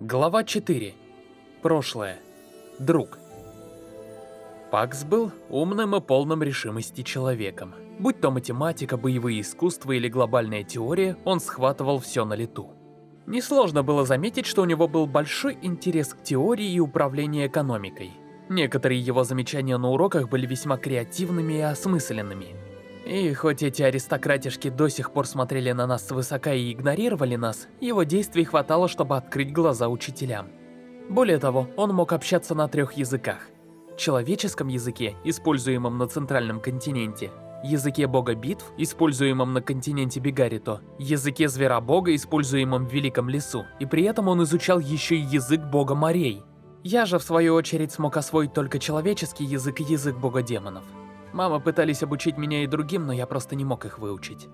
Глава 4. Прошлое. Друг. Пакс был умным и полным решимости человеком. Будь то математика, боевые искусства или глобальная теория, он схватывал все на лету. Несложно было заметить, что у него был большой интерес к теории и управлению экономикой. Некоторые его замечания на уроках были весьма креативными и осмысленными. И хоть эти аристократишки до сих пор смотрели на нас свысока и игнорировали нас, его действий хватало, чтобы открыть глаза учителям. Более того, он мог общаться на трех языках. Человеческом языке, используемом на центральном континенте, языке бога битв, используемом на континенте Бигарито, языке зверобога, используемом в Великом лесу, и при этом он изучал еще и язык бога морей. Я же, в свою очередь, смог освоить только человеческий язык и язык бога демонов. Мама пытались обучить меня и другим, но я просто не мог их выучить.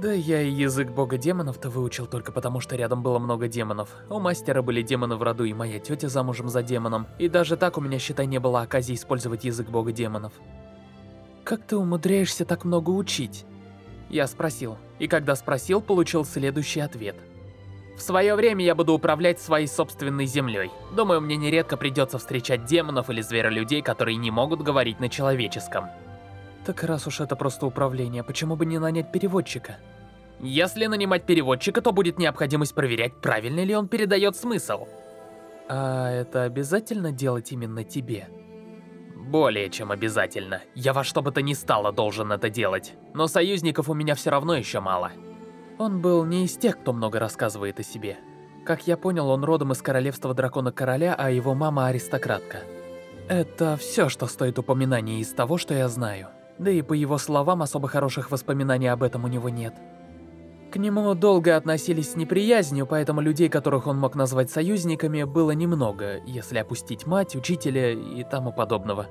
Да я и язык бога демонов-то выучил только потому, что рядом было много демонов. У мастера были демоны в роду, и моя тетя замужем за демоном. И даже так у меня, считай, не было оказии использовать язык бога демонов. «Как ты умудряешься так много учить?» Я спросил. И когда спросил, получил следующий ответ. В свое время я буду управлять своей собственной землей. Думаю, мне нередко придется встречать демонов или зверолюдей, которые не могут говорить на человеческом. Так раз уж это просто управление, почему бы не нанять переводчика? Если нанимать переводчика, то будет необходимость проверять, правильно ли он передает смысл. А это обязательно делать именно тебе? Более чем обязательно. Я во что бы то ни стало должен это делать. Но союзников у меня все равно еще мало. Он был не из тех, кто много рассказывает о себе. Как я понял, он родом из королевства дракона-короля, а его мама аристократка. Это все, что стоит упоминания из того, что я знаю. Да и по его словам, особо хороших воспоминаний об этом у него нет. К нему долго относились с неприязнью, поэтому людей, которых он мог назвать союзниками, было немного, если опустить мать, учителя и тому подобного.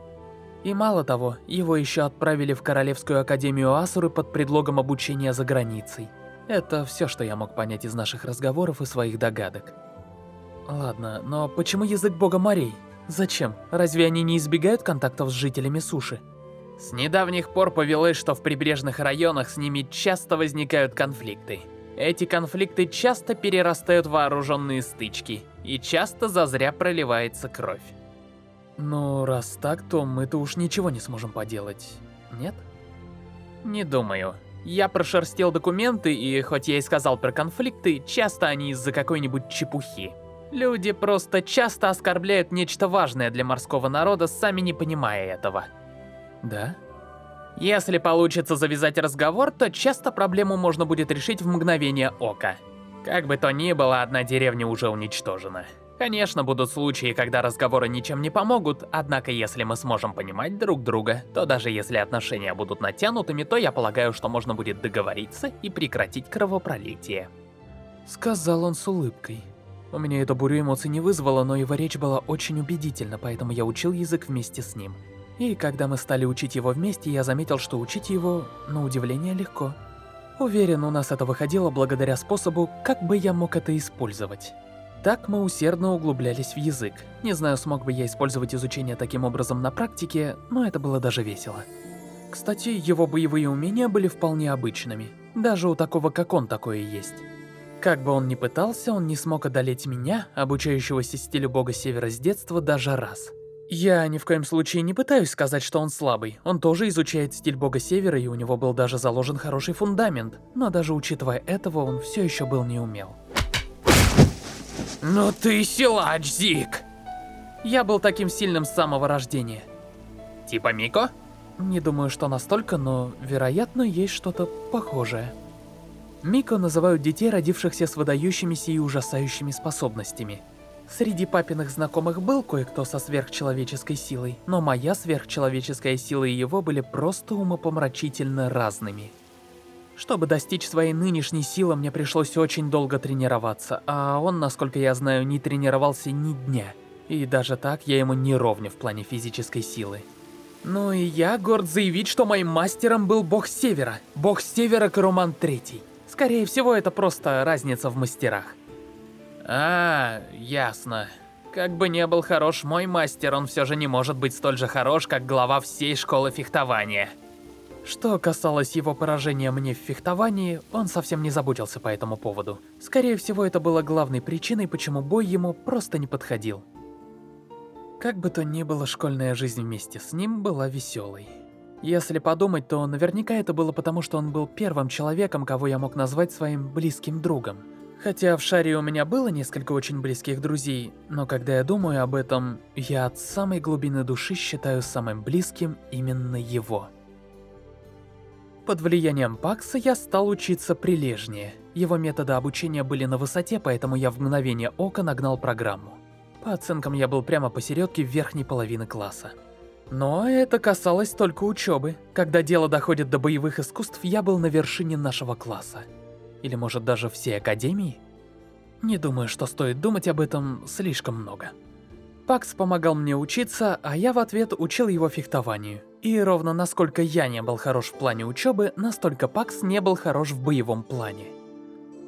И мало того, его еще отправили в Королевскую Академию Асуры под предлогом обучения за границей. Это все, что я мог понять из наших разговоров и своих догадок. Ладно, но почему язык бога морей? Зачем? Разве они не избегают контактов с жителями суши? С недавних пор повелось, что в прибрежных районах с ними часто возникают конфликты. Эти конфликты часто перерастают в вооруженные стычки, и часто зазря проливается кровь. Ну, раз так, то мы-то уж ничего не сможем поделать, нет? Не думаю. Я прошерстил документы, и хоть я и сказал про конфликты, часто они из-за какой-нибудь чепухи. Люди просто часто оскорбляют нечто важное для морского народа, сами не понимая этого. Да? Если получится завязать разговор, то часто проблему можно будет решить в мгновение ока. Как бы то ни было, одна деревня уже уничтожена. Конечно, будут случаи, когда разговоры ничем не помогут, однако если мы сможем понимать друг друга, то даже если отношения будут натянутыми, то я полагаю, что можно будет договориться и прекратить кровопролитие. Сказал он с улыбкой. У меня эту бурю эмоций не вызвало, но его речь была очень убедительна, поэтому я учил язык вместе с ним. И когда мы стали учить его вместе, я заметил, что учить его, на удивление, легко. Уверен, у нас это выходило благодаря способу, как бы я мог это использовать. Так мы усердно углублялись в язык. Не знаю, смог бы я использовать изучение таким образом на практике, но это было даже весело. Кстати, его боевые умения были вполне обычными. Даже у такого, как он, такое есть. Как бы он ни пытался, он не смог одолеть меня, обучающегося стилю бога севера с детства, даже раз. Я ни в коем случае не пытаюсь сказать, что он слабый. Он тоже изучает стиль бога севера, и у него был даже заложен хороший фундамент. Но даже учитывая этого, он все еще был неумел. Ну ты силач, Зик! Я был таким сильным с самого рождения. Типа Мико? Не думаю, что настолько, но, вероятно, есть что-то похожее. Мико называют детей, родившихся с выдающимися и ужасающими способностями. Среди папиных знакомых был кое-кто со сверхчеловеческой силой, но моя сверхчеловеческая сила и его были просто умопомрачительно разными. Чтобы достичь своей нынешней силы, мне пришлось очень долго тренироваться, а он, насколько я знаю, не тренировался ни дня. И даже так я ему не ровня в плане физической силы. Ну и я горд заявить, что моим мастером был бог Севера, бог Севера Каруман Третий. Скорее всего, это просто разница в мастерах. А, ясно. Как бы не был хорош мой мастер, он все же не может быть столь же хорош, как глава всей школы фехтования. Что касалось его поражения мне в фехтовании, он совсем не заботился по этому поводу. Скорее всего, это было главной причиной, почему бой ему просто не подходил. Как бы то ни было, школьная жизнь вместе с ним была веселой. Если подумать, то наверняка это было потому, что он был первым человеком, кого я мог назвать своим близким другом. Хотя в Шаре у меня было несколько очень близких друзей, но когда я думаю об этом, я от самой глубины души считаю самым близким именно его. Под влиянием Пакса я стал учиться прилежнее. Его методы обучения были на высоте, поэтому я в мгновение ока нагнал программу. По оценкам я был прямо посередке верхней половины класса. Но это касалось только учебы. Когда дело доходит до боевых искусств, я был на вершине нашего класса. Или может даже всей академии? Не думаю, что стоит думать об этом слишком много. Пакс помогал мне учиться, а я в ответ учил его фехтованию. И ровно насколько я не был хорош в плане учебы, настолько Пакс не был хорош в боевом плане.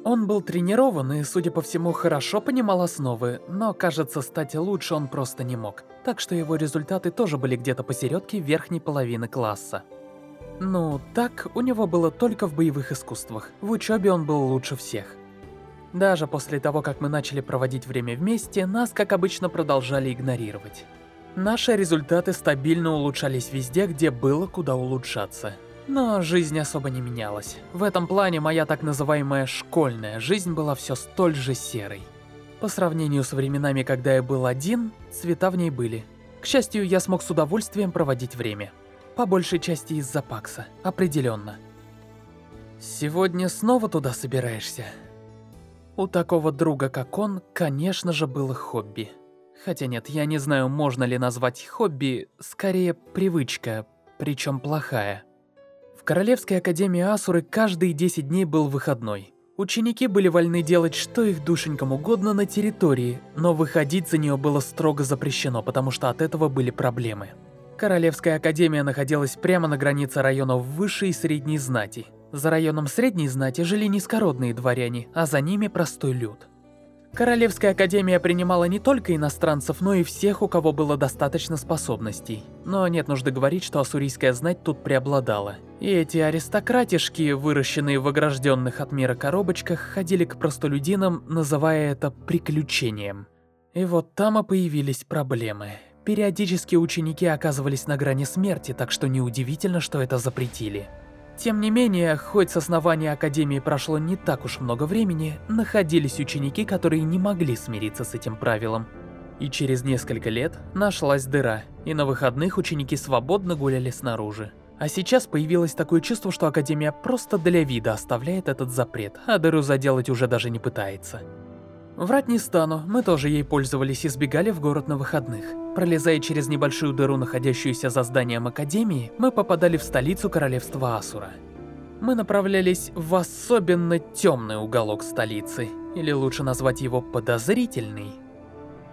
Он был тренирован и, судя по всему, хорошо понимал основы, но, кажется, стать лучше он просто не мог, так что его результаты тоже были где-то посередке верхней половины класса. Ну, так у него было только в боевых искусствах, в учебе он был лучше всех. Даже после того, как мы начали проводить время вместе, нас, как обычно, продолжали игнорировать. Наши результаты стабильно улучшались везде, где было куда улучшаться. Но жизнь особо не менялась. В этом плане моя так называемая школьная жизнь была все столь же серой. По сравнению с временами, когда я был один, цвета в ней были. К счастью, я смог с удовольствием проводить время. По большей части из-за Пакса, определенно. Сегодня снова туда собираешься? У такого друга, как он, конечно же, было хобби. Хотя нет, я не знаю, можно ли назвать хобби, скорее привычка, причем плохая. В Королевской Академии Асуры каждые 10 дней был выходной. Ученики были вольны делать что их душенькам угодно на территории, но выходить за нее было строго запрещено, потому что от этого были проблемы. Королевская Академия находилась прямо на границе районов высшей и средней знати, за районом средней знати жили низкородные дворяне, а за ними простой люд. Королевская академия принимала не только иностранцев, но и всех, у кого было достаточно способностей. Но нет нужды говорить, что ассурийская знать тут преобладала. И эти аристократишки, выращенные в огражденных от мира коробочках, ходили к простолюдинам, называя это «приключением». И вот там и появились проблемы. Периодически ученики оказывались на грани смерти, так что неудивительно, что это запретили. Тем не менее, хоть с основания Академии прошло не так уж много времени, находились ученики, которые не могли смириться с этим правилом. И через несколько лет нашлась дыра, и на выходных ученики свободно гуляли снаружи. А сейчас появилось такое чувство, что Академия просто для вида оставляет этот запрет, а дыру заделать уже даже не пытается. Врать не стану, мы тоже ей пользовались и сбегали в город на выходных. Пролезая через небольшую дыру, находящуюся за зданием Академии, мы попадали в столицу королевства Асура. Мы направлялись в особенно темный уголок столицы, или лучше назвать его подозрительный.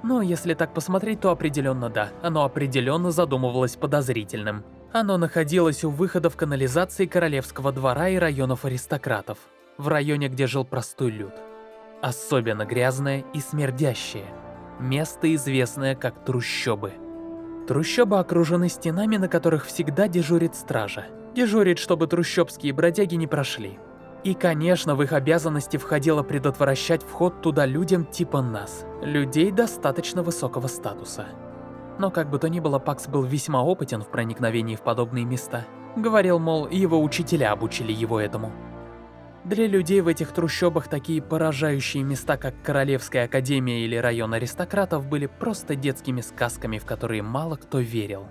Но если так посмотреть, то определенно да, оно определенно задумывалось подозрительным. Оно находилось у выхода в канализации королевского двора и районов аристократов, в районе, где жил простой люд особенно грязное и смердящее. Место, известное как трущобы. Трущобы окружены стенами, на которых всегда дежурит стража. Дежурит, чтобы трущобские бродяги не прошли. И, конечно, в их обязанности входило предотвращать вход туда людям типа нас, людей достаточно высокого статуса. Но как бы то ни было, Пакс был весьма опытен в проникновении в подобные места. Говорил, мол, его учителя обучили его этому. Для людей в этих трущобах такие поражающие места, как Королевская Академия или район аристократов, были просто детскими сказками, в которые мало кто верил.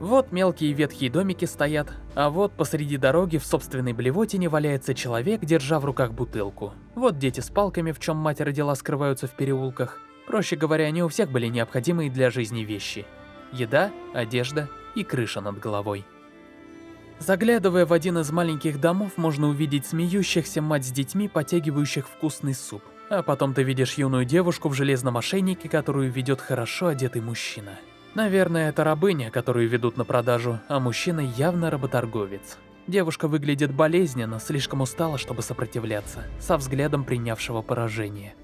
Вот мелкие ветхие домики стоят, а вот посреди дороги в собственной блевотине валяется человек, держа в руках бутылку. Вот дети с палками, в чем мать родила, скрываются в переулках. Проще говоря, не у всех были необходимые для жизни вещи. Еда, одежда и крыша над головой. Заглядывая в один из маленьких домов, можно увидеть смеющихся мать с детьми, потягивающих вкусный суп. А потом ты видишь юную девушку в железном ошейнике, которую ведет хорошо одетый мужчина. Наверное, это рабыня, которую ведут на продажу, а мужчина явно работорговец. Девушка выглядит болезненно, слишком устала, чтобы сопротивляться, со взглядом принявшего поражение.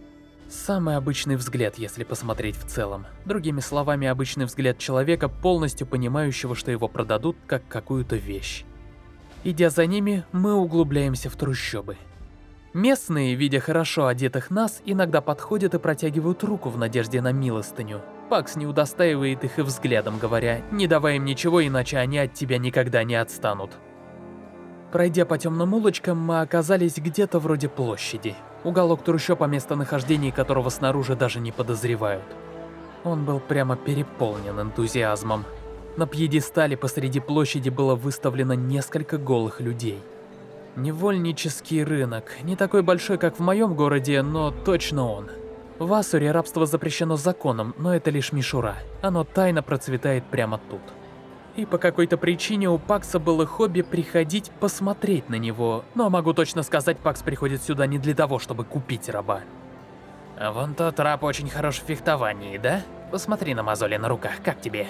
Самый обычный взгляд, если посмотреть в целом. Другими словами, обычный взгляд человека, полностью понимающего, что его продадут как какую-то вещь. Идя за ними, мы углубляемся в трущобы. Местные, видя хорошо одетых нас, иногда подходят и протягивают руку в надежде на милостыню. Пакс не удостаивает их и взглядом, говоря, не давай им ничего, иначе они от тебя никогда не отстанут. Пройдя по темным улочкам, мы оказались где-то вроде площади. Уголок трущоб, о местонахождении которого снаружи даже не подозревают. Он был прямо переполнен энтузиазмом. На пьедестале посреди площади было выставлено несколько голых людей. Невольнический рынок, не такой большой, как в моем городе, но точно он. В Асуре рабство запрещено законом, но это лишь мишура. Оно тайно процветает прямо тут. И по какой-то причине у Пакса было хобби приходить посмотреть на него. Но могу точно сказать, Пакс приходит сюда не для того, чтобы купить раба. А вон тот раб очень хорош в фехтовании, да? Посмотри на мозоли на руках, как тебе?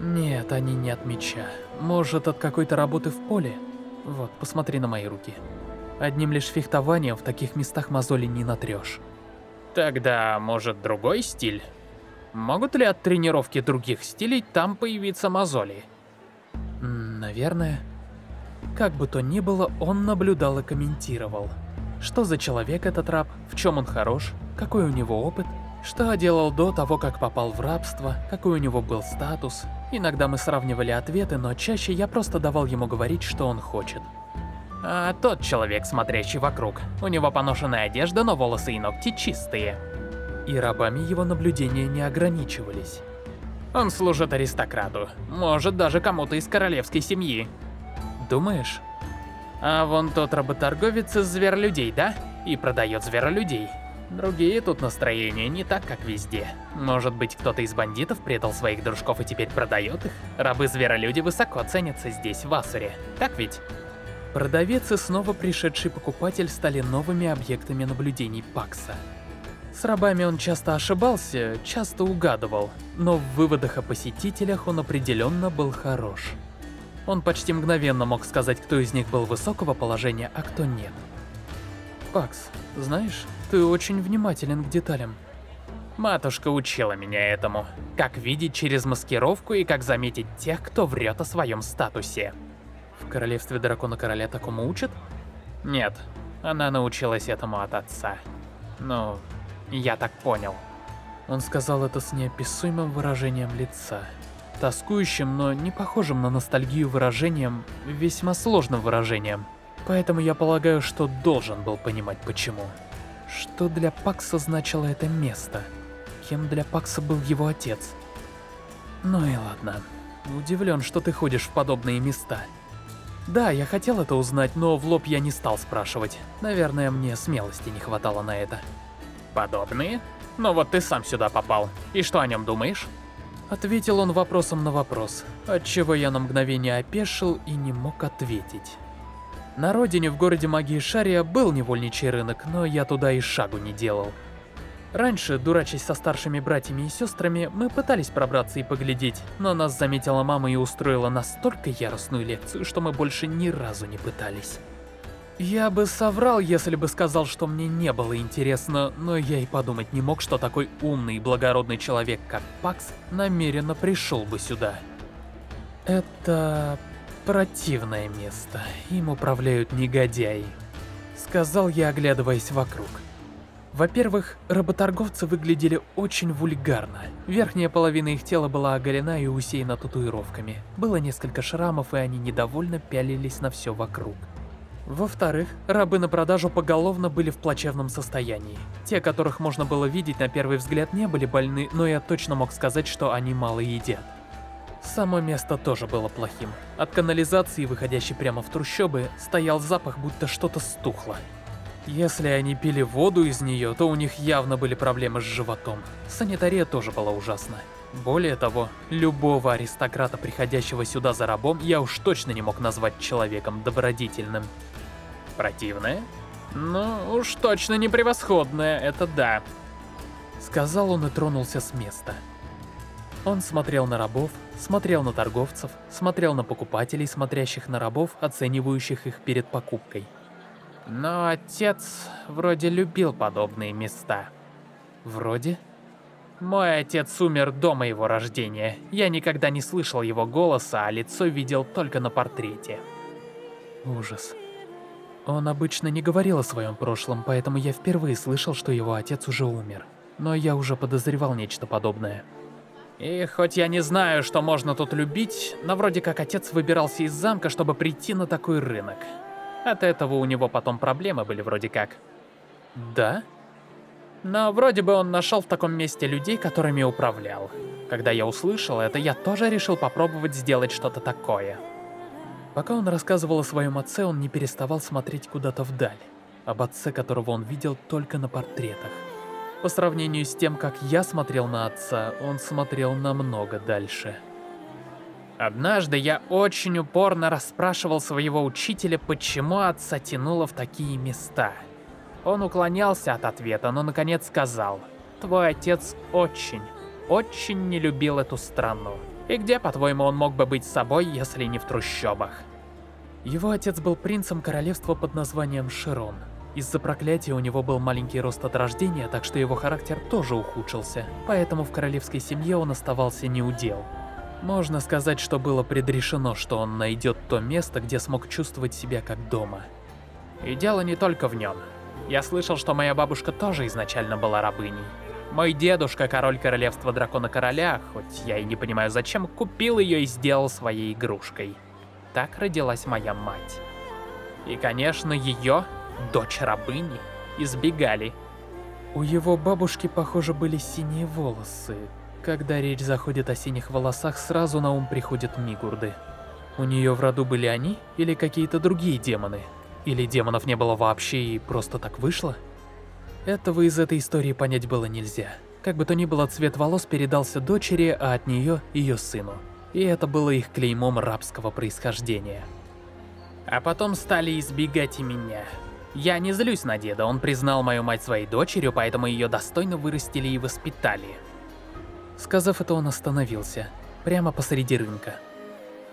Нет, они не от меча. Может, от какой-то работы в поле? Вот, посмотри на мои руки. Одним лишь фехтованием в таких местах мозоли не натрешь. Тогда, может, другой стиль? Могут ли от тренировки других стилей там появиться мозоли? Наверное. Как бы то ни было, он наблюдал и комментировал. Что за человек этот раб, в чем он хорош, какой у него опыт, что делал до того, как попал в рабство, какой у него был статус. Иногда мы сравнивали ответы, но чаще я просто давал ему говорить, что он хочет. А тот человек, смотрящий вокруг, у него поношенная одежда, но волосы и ногти чистые. И рабами его наблюдения не ограничивались. Он служит аристократу, может даже кому-то из королевской семьи. Думаешь? А вон тот работорговец из зверолюдей, да? И продает зверолюдей. Другие тут настроения не так, как везде. Может быть, кто-то из бандитов предал своих дружков и теперь продает их? Рабы-зверолюди высоко ценятся здесь, в Асуре. Так ведь? Продавец и снова пришедший покупатель стали новыми объектами наблюдений Пакса. С рабами он часто ошибался, часто угадывал, но в выводах о посетителях он определенно был хорош. Он почти мгновенно мог сказать, кто из них был высокого положения, а кто нет. Пакс, знаешь, ты очень внимателен к деталям. Матушка учила меня этому. Как видеть через маскировку и как заметить тех, кто врет о своем статусе. В королевстве дракона короля такому учат? Нет, она научилась этому от отца. Ну, я так понял. Он сказал это с неописуемым выражением лица. Тоскующим, но не похожим на ностальгию выражением, весьма сложным выражением. Поэтому я полагаю, что должен был понимать почему. Что для Пакса значило это место? Кем для Пакса был его отец? Ну и ладно. Удивлен, что ты ходишь в подобные места. Да, я хотел это узнать, но в лоб я не стал спрашивать. Наверное, мне смелости не хватало на это. Подобные? Ну вот ты сам сюда попал. И что о нем думаешь? Ответил он вопросом на вопрос, отчего я на мгновение опешил и не мог ответить. На родине в городе магии Шария был невольничий рынок, но я туда и шагу не делал. Раньше, дурачась со старшими братьями и сестрами, мы пытались пробраться и поглядеть, но нас заметила мама и устроила настолько яростную лекцию, что мы больше ни разу не пытались. Я бы соврал, если бы сказал, что мне не было интересно, но я и подумать не мог, что такой умный и благородный человек, как Пакс, намеренно пришел бы сюда. Это Противное место. Им управляют негодяи. Сказал я, оглядываясь вокруг. Во-первых, работорговцы выглядели очень вульгарно. Верхняя половина их тела была оголена и усеяна татуировками. Было несколько шрамов, и они недовольно пялились на все вокруг. Во-вторых, рабы на продажу поголовно были в плачевном состоянии. Те, которых можно было видеть на первый взгляд, не были больны, но я точно мог сказать, что они мало едят. Само место тоже было плохим. От канализации, выходящей прямо в трущобы, стоял запах, будто что-то стухло. Если они пили воду из нее, то у них явно были проблемы с животом. Санитария тоже была ужасна. Более того, любого аристократа, приходящего сюда за рабом, я уж точно не мог назвать человеком добродетельным. Противное? Ну, уж точно не превосходное, это да. Сказал он и тронулся с места. Он смотрел на рабов, смотрел на торговцев, смотрел на покупателей, смотрящих на рабов, оценивающих их перед покупкой. Но отец вроде любил подобные места. Вроде? Мой отец умер до моего рождения. Я никогда не слышал его голоса, а лицо видел только на портрете. Ужас. Он обычно не говорил о своем прошлом, поэтому я впервые слышал, что его отец уже умер. Но я уже подозревал нечто подобное. И хоть я не знаю, что можно тут любить, но вроде как отец выбирался из замка, чтобы прийти на такой рынок. От этого у него потом проблемы были вроде как. Да? Но вроде бы он нашел в таком месте людей, которыми управлял. Когда я услышал это, я тоже решил попробовать сделать что-то такое. Пока он рассказывал о своем отце, он не переставал смотреть куда-то вдаль. Об отце, которого он видел только на портретах. По сравнению с тем, как я смотрел на отца, он смотрел намного дальше. Однажды я очень упорно расспрашивал своего учителя, почему отца тянуло в такие места. Он уклонялся от ответа, но наконец сказал, «Твой отец очень, очень не любил эту страну. И где, по-твоему, он мог бы быть собой, если не в трущобах?» Его отец был принцем королевства под названием Широн. Из-за проклятия у него был маленький рост от рождения, так что его характер тоже ухудшился, поэтому в королевской семье он оставался неудел. Можно сказать, что было предрешено, что он найдет то место, где смог чувствовать себя как дома. И дело не только в нем. Я слышал, что моя бабушка тоже изначально была рабыней. Мой дедушка, король королевства дракона короля, хоть я и не понимаю зачем, купил ее и сделал своей игрушкой. Так родилась моя мать. И, конечно, ее, дочь рабыни, избегали. У его бабушки, похоже, были синие волосы. Когда речь заходит о синих волосах, сразу на ум приходят Мигурды. У нее в роду были они или какие-то другие демоны? Или демонов не было вообще и просто так вышло? Этого из этой истории понять было нельзя. Как бы то ни было, цвет волос передался дочери, а от нее ее сыну. И это было их клеймом рабского происхождения. А потом стали избегать и меня. Я не злюсь на деда, он признал мою мать своей дочерью, поэтому ее достойно вырастили и воспитали. Сказав это, он остановился, прямо посреди рынка.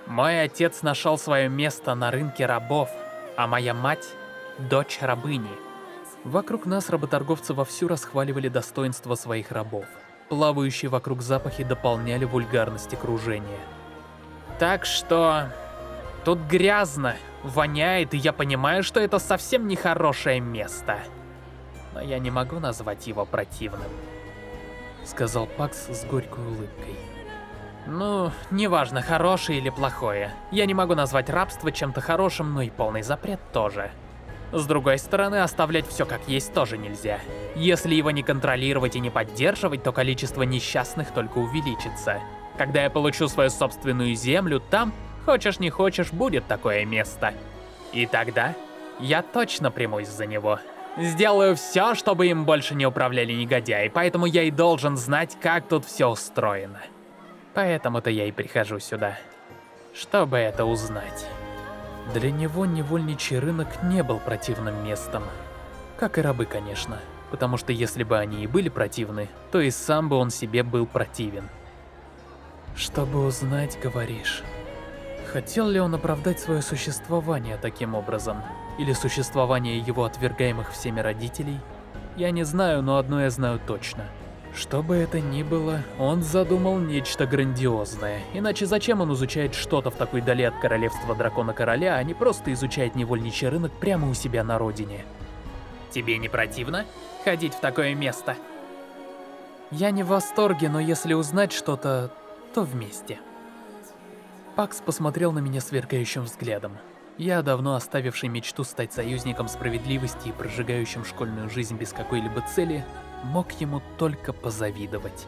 Мой отец нашел свое место на рынке рабов, а моя мать – дочь рабыни. Вокруг нас работорговцы вовсю расхваливали достоинства своих рабов. Плавающие вокруг запахи дополняли вульгарность окружения. Так что... Тут грязно, воняет, и я понимаю, что это совсем не хорошее место. Но я не могу назвать его противным. Сказал Пакс с горькой улыбкой. Ну, неважно, хорошее или плохое. Я не могу назвать рабство чем-то хорошим, но и полный запрет тоже. С другой стороны, оставлять все как есть тоже нельзя. Если его не контролировать и не поддерживать, то количество несчастных только увеличится. Когда я получу свою собственную землю, там, хочешь не хочешь, будет такое место. И тогда я точно примусь за него. Сделаю все, чтобы им больше не управляли негодяи, поэтому я и должен знать, как тут все устроено. Поэтому-то я и прихожу сюда, чтобы это узнать. Для него невольничий рынок не был противным местом. Как и рабы, конечно. Потому что если бы они и были противны, то и сам бы он себе был противен. Чтобы узнать, говоришь. Хотел ли он оправдать свое существование таким образом? Или существование его отвергаемых всеми родителей? Я не знаю, но одно я знаю точно. Что бы это ни было, он задумал нечто грандиозное. Иначе зачем он изучает что-то в такой дали от королевства дракона короля, а не просто изучает невольничий рынок прямо у себя на родине? Тебе не противно ходить в такое место? Я не в восторге, но если узнать что-то, то вместе. Пакс посмотрел на меня сверкающим взглядом. Я, давно оставивший мечту стать союзником справедливости и прожигающим школьную жизнь без какой-либо цели, мог ему только позавидовать.